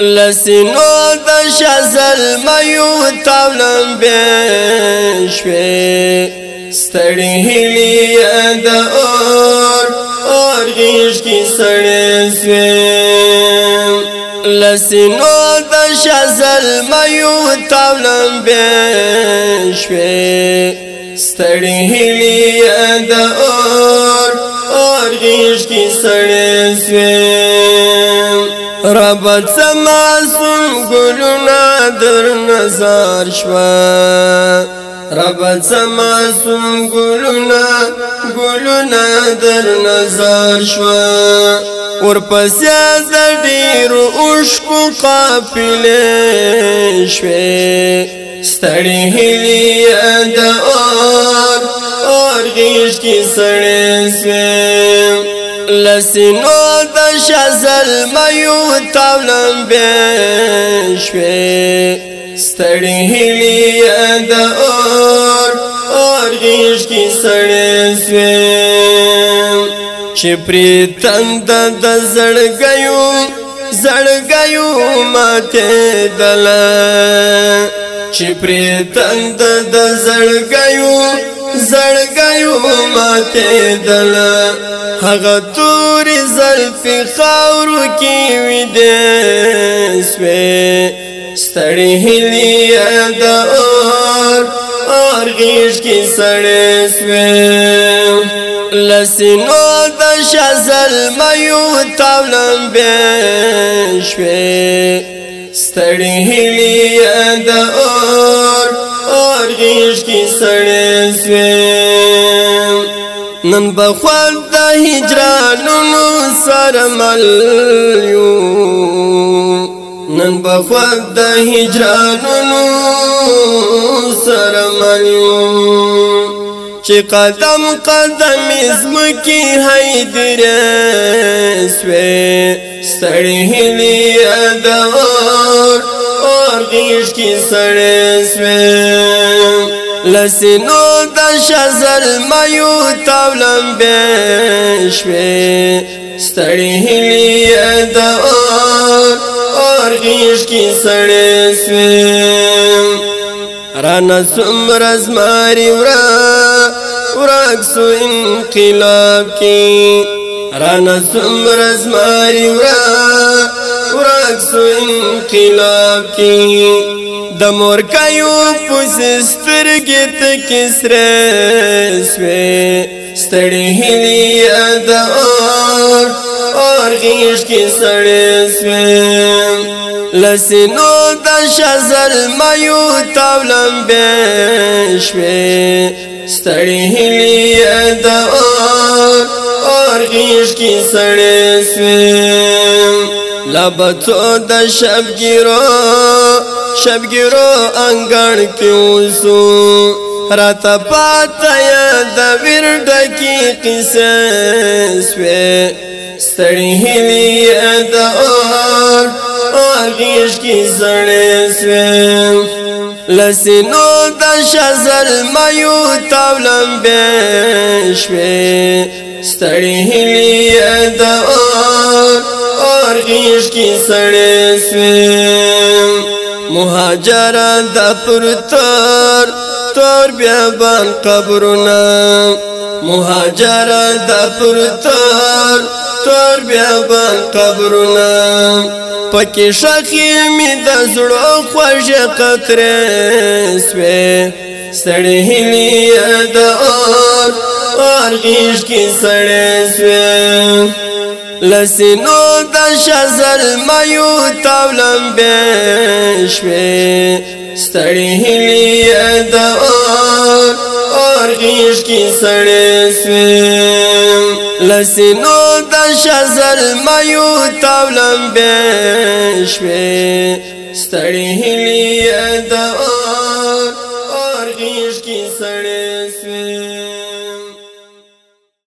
لسنو د شزل ميو تولم بشوي ستړي هلي د اور اور غيش کی سړې سوي لسنو د شزل ميو تولم بشوي ستړي هلي د اور سړې شوې رب سما سم ګلونا در نظر شوا رب سما سم ګلونا ګلونا در نظر شوا ور پسیا د ډیر اوشکو قافلې شوې ستړي هلي د اور اور غیش کی سړې سم لسنو د شزل ميو تولم بشوي ستړي هلي د اور اور غیش کی سړې سوي چې پری تند د زړګيو زړګيو ماته دل چې پری تند د زړګيو زړګیو ماته دل هغه تور زلف خاورو کې وې دې سوې ستړي هلي د اور اور غیش کې سړې سوې لسنو د شزل ميو تولم به شوې ستړي هلي د اور شویم نن بخواد دا هجرانونو سر ملیو نن بخواد دا هجرانونو سر ملیو چې قدم قدم زمکی حیدر سوی سړی هلی ادوار اور غیش کی سړی سوی لسنو د شزل مایو تاولم بشوي ستړي هلي د اور اور غیش کی سړې سوي رانا سمرز ماری ورا ورک سو انقلاب کی رانا سمرز ماری ورا ورک سو انقلاب کی د مور کایو پس سترګې ته کسره سوې ستړې هلي ادا اور اور غیش کې سړې سوې لسنو د شزل مایو تاولم به شوې ستړې هلي کې سړې سوي لبتو د شبګرو شبګرو انګړ کې اوسو رات پاتای د ویر ډکی قصه سوي ستړي هلي د اور اغیش کې سړې سوي لسینو د شزل مایو تولم بشوي ستړي هلي سړې سوي مهاجر د پرتر تور بیا بان قبرونه مهاجر د پرتر تور بیا بان قبرونه پکې شخې مې د زړه خوږه قطرې سوي سړې هلي د اور اور غیش کې سړې سوي لسینو د شزل مایو تولم بشوي ستړي هلي د اور اور غیش کی سړې سوي لسینو د شزل مایو تولم بشوي ستړي هلي د اور